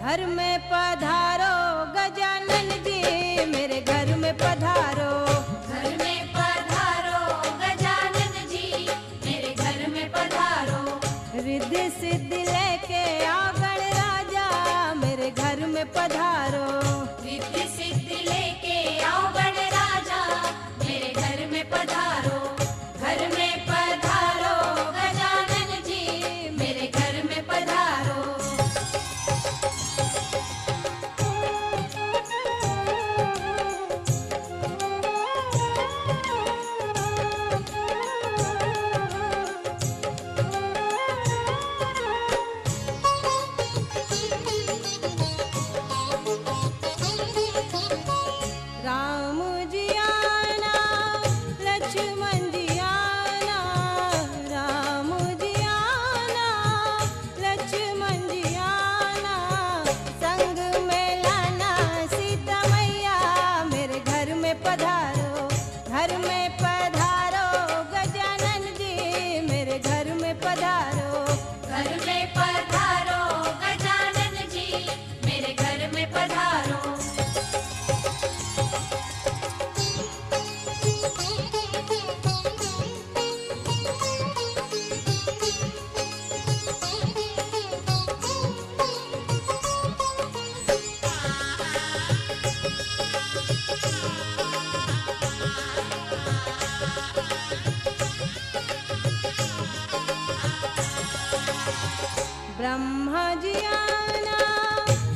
घर में पधारो गजानन जी मेरे घर में पधारो। घर में पधारो गजानन जी मेरे घर में पधारो। रिद्धि सिद्धि लेके आ राजा मेरे घर में पधारो। घर ब्रह्मा जियाना,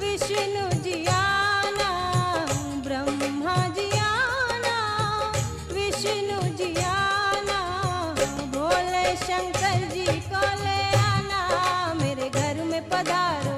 विष्णु जियाना, ब्रह्मा जियाना, विष्णु जियाना भोले शंकर जी को ले आना, मेरे घर में पधारो।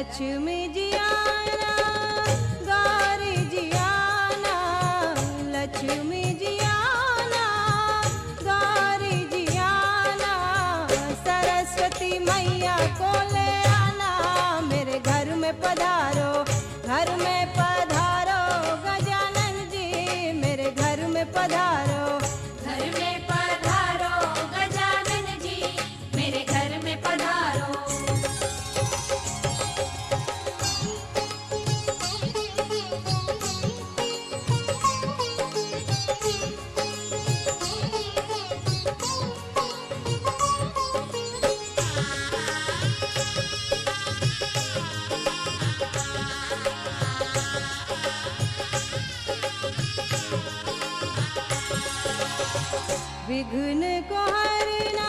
लक्ष्मी जी विघ्न को हरना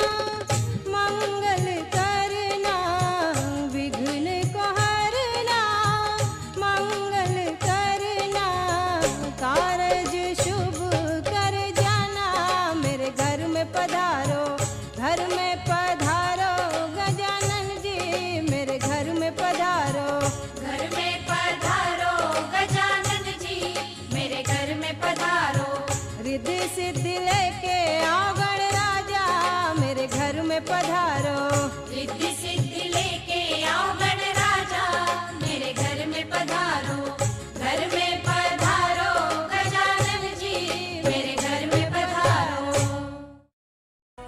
मंगल करना। विघ्न को हरना मंगल करना। कारज शुभ कर जाना। मेरे घर में पधारो घर में पधारो गजानन जी। मेरे घर में पधारो। घर में पधारो गजानन जी। मेरे घर में पधारो। रिद्धि सिद्धि लेके